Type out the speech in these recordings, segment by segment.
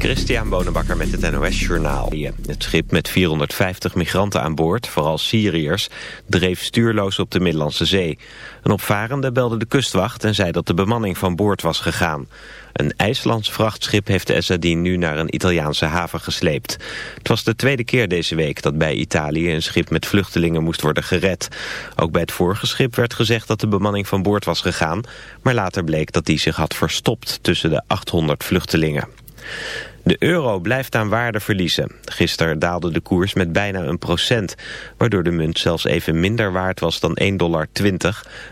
Christian Bonenbakker met het NOS Journaal. Het schip met 450 migranten aan boord, vooral Syriërs, dreef stuurloos op de Middellandse Zee. Een opvarende belde de kustwacht en zei dat de bemanning van boord was gegaan. Een IJslands vrachtschip heeft de Essadin nu naar een Italiaanse haven gesleept. Het was de tweede keer deze week dat bij Italië een schip met vluchtelingen moest worden gered. Ook bij het vorige schip werd gezegd dat de bemanning van boord was gegaan, maar later bleek dat die zich had verstopt tussen de 800 vluchtelingen. De euro blijft aan waarde verliezen. Gisteren daalde de koers met bijna een procent, waardoor de munt zelfs even minder waard was dan 1,20 dollar.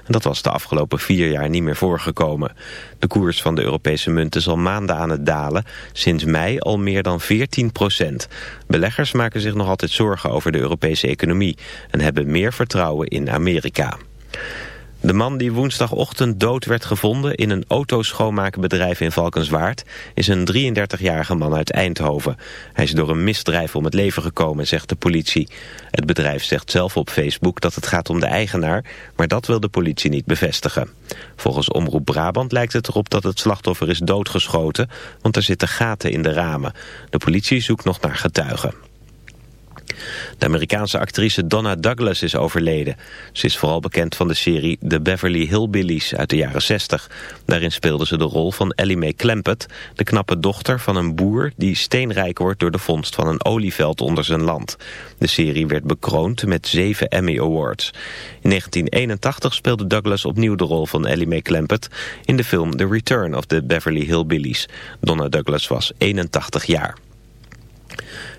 Dat was de afgelopen vier jaar niet meer voorgekomen. De koers van de Europese munt is al maanden aan het dalen, sinds mei al meer dan 14 procent. Beleggers maken zich nog altijd zorgen over de Europese economie en hebben meer vertrouwen in Amerika. De man die woensdagochtend dood werd gevonden in een autoschoonmakenbedrijf in Valkenswaard is een 33-jarige man uit Eindhoven. Hij is door een misdrijf om het leven gekomen, zegt de politie. Het bedrijf zegt zelf op Facebook dat het gaat om de eigenaar, maar dat wil de politie niet bevestigen. Volgens Omroep Brabant lijkt het erop dat het slachtoffer is doodgeschoten, want er zitten gaten in de ramen. De politie zoekt nog naar getuigen. De Amerikaanse actrice Donna Douglas is overleden. Ze is vooral bekend van de serie The Beverly Hillbillies uit de jaren 60. Daarin speelde ze de rol van Ellie Mae Clampett, de knappe dochter van een boer die steenrijk wordt door de vondst van een olieveld onder zijn land. De serie werd bekroond met zeven Emmy Awards. In 1981 speelde Douglas opnieuw de rol van Ellie Mae Clampett in de film The Return of the Beverly Hillbillies. Donna Douglas was 81 jaar.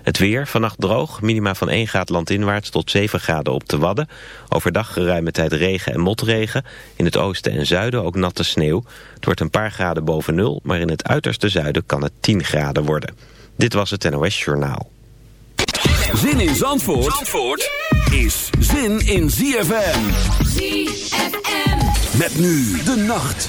Het weer, vannacht droog, minima van 1 graad landinwaarts tot 7 graden op de Wadden. Overdag geruime tijd regen en motregen. In het oosten en zuiden ook natte sneeuw. Het wordt een paar graden boven nul, maar in het uiterste zuiden kan het 10 graden worden. Dit was het NOS Journaal. Zin in Zandvoort, Zandvoort is zin in ZFM. ZFM. Met nu de nacht.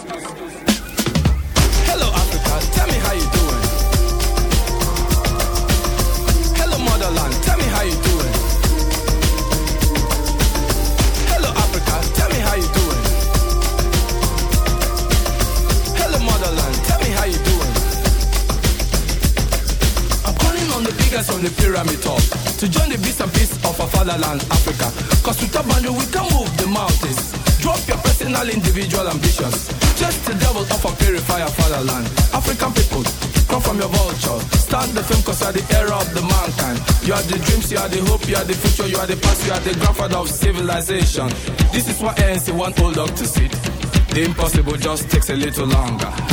Fatherland, Africa. Cause with a boundary we can move the mountains. Drop your personal, individual ambitions. Just the devil of a purifier fatherland. African people, come from your vulture. Start the film cause you are the era of the mankind. You are the dreams, you are the hope, you are the future, you are the past, you are the grandfather of civilization. This is what ANC want old dog to sit. The impossible just takes a little longer.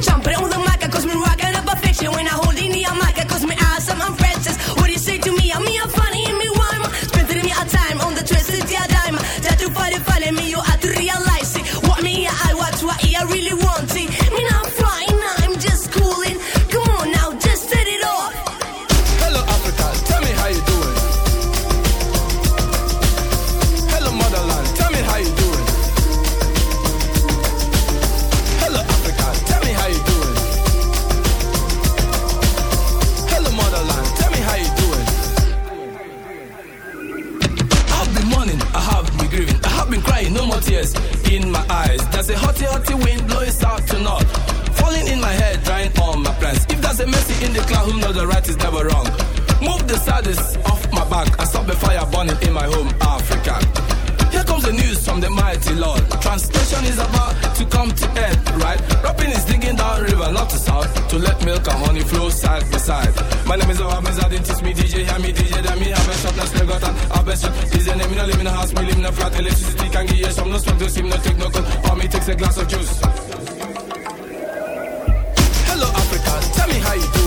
Jumping on the mic, cause me rocking up a fiction. When I hold in the cloud, who knows the right is never wrong. Move the saddest off my back and stop the fire burning in my home, Africa. Here comes the news from the mighty Lord. Translation is about to come to end, right? Rapping is digging down river, not to south, to let milk and honey flow side by side. My name is Obamiz, I teach me DJ, hear me DJ, then me have a shop, now still got an have a shop. DJ name, me no live in a house, me live in a flat, electricity can give you some, no smoke, no steam, no take no cold, or me takes a glass of juice. Hello Africa, tell me how you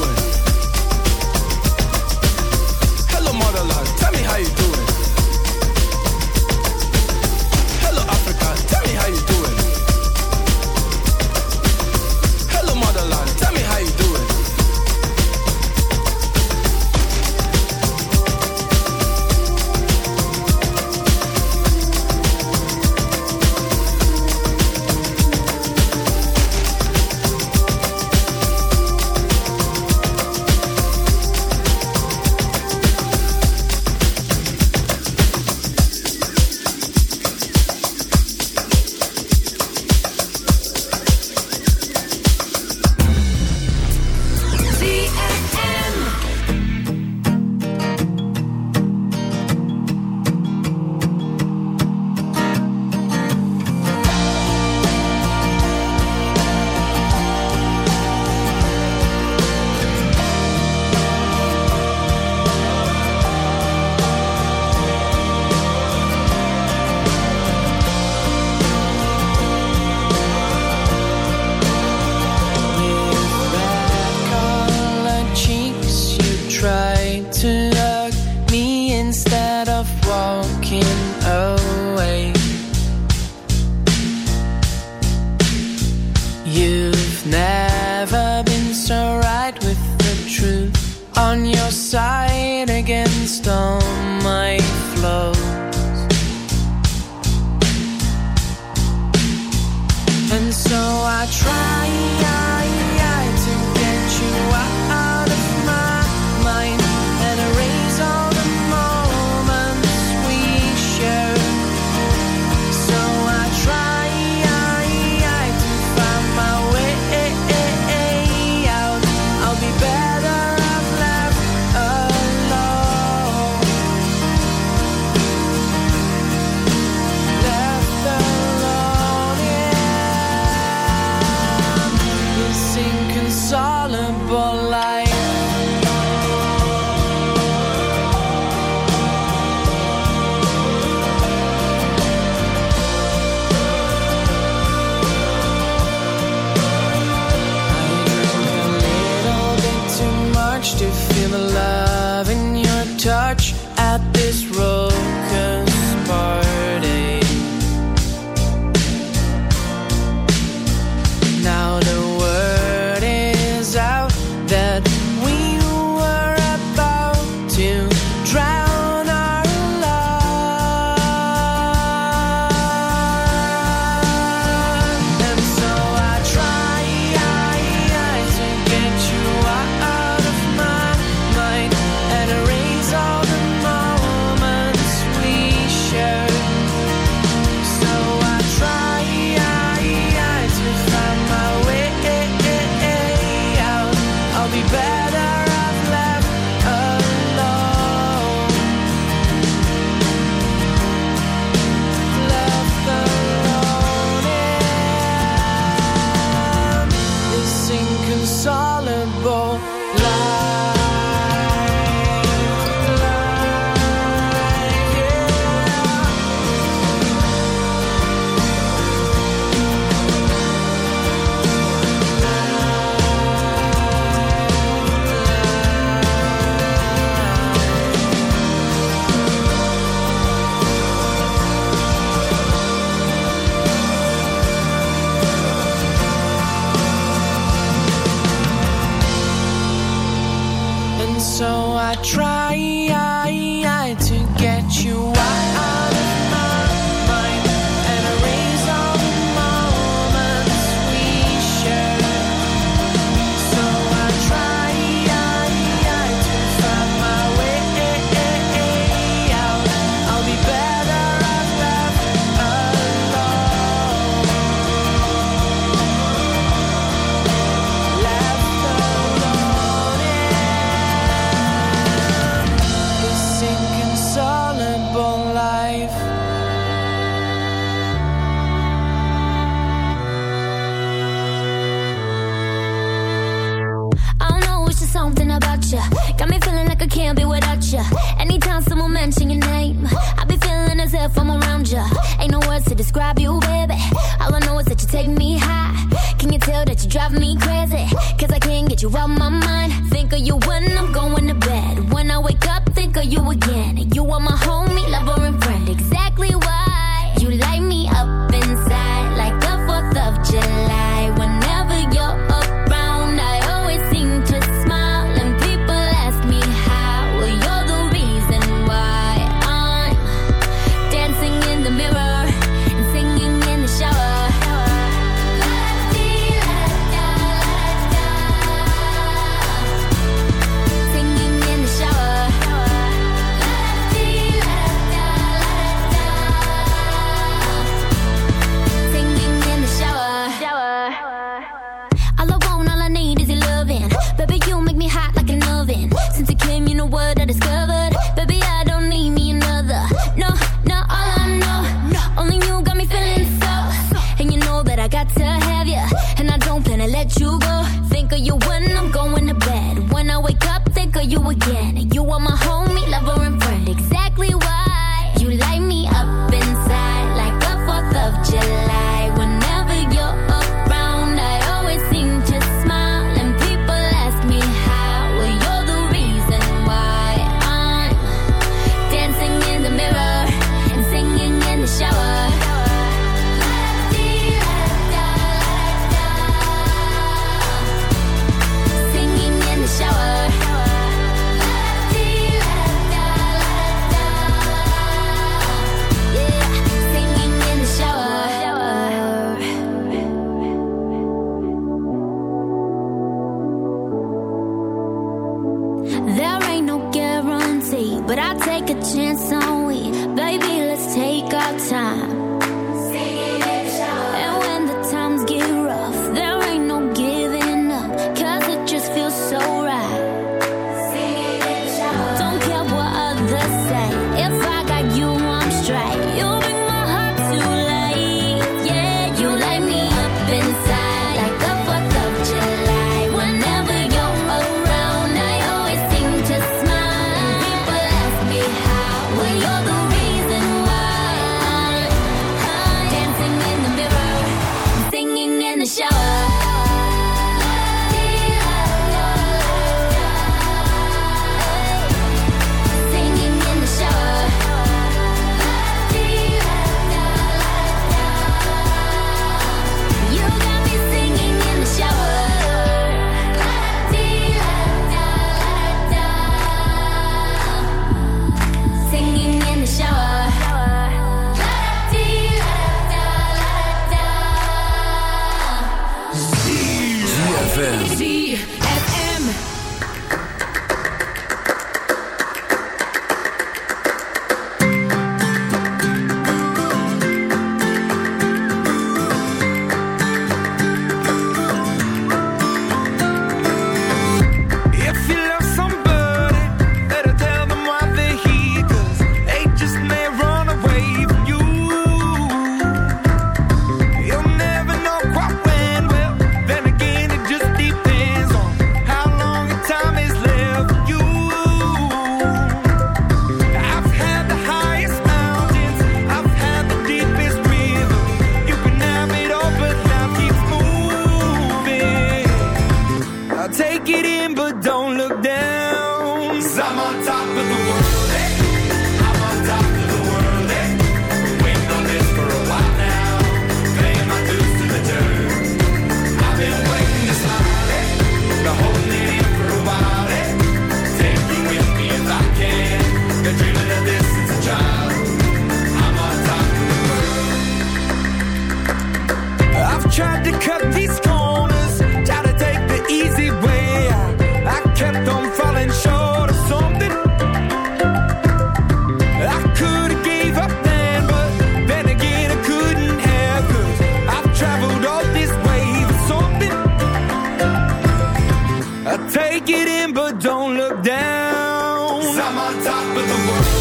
Don't look down. I'm on top of the world.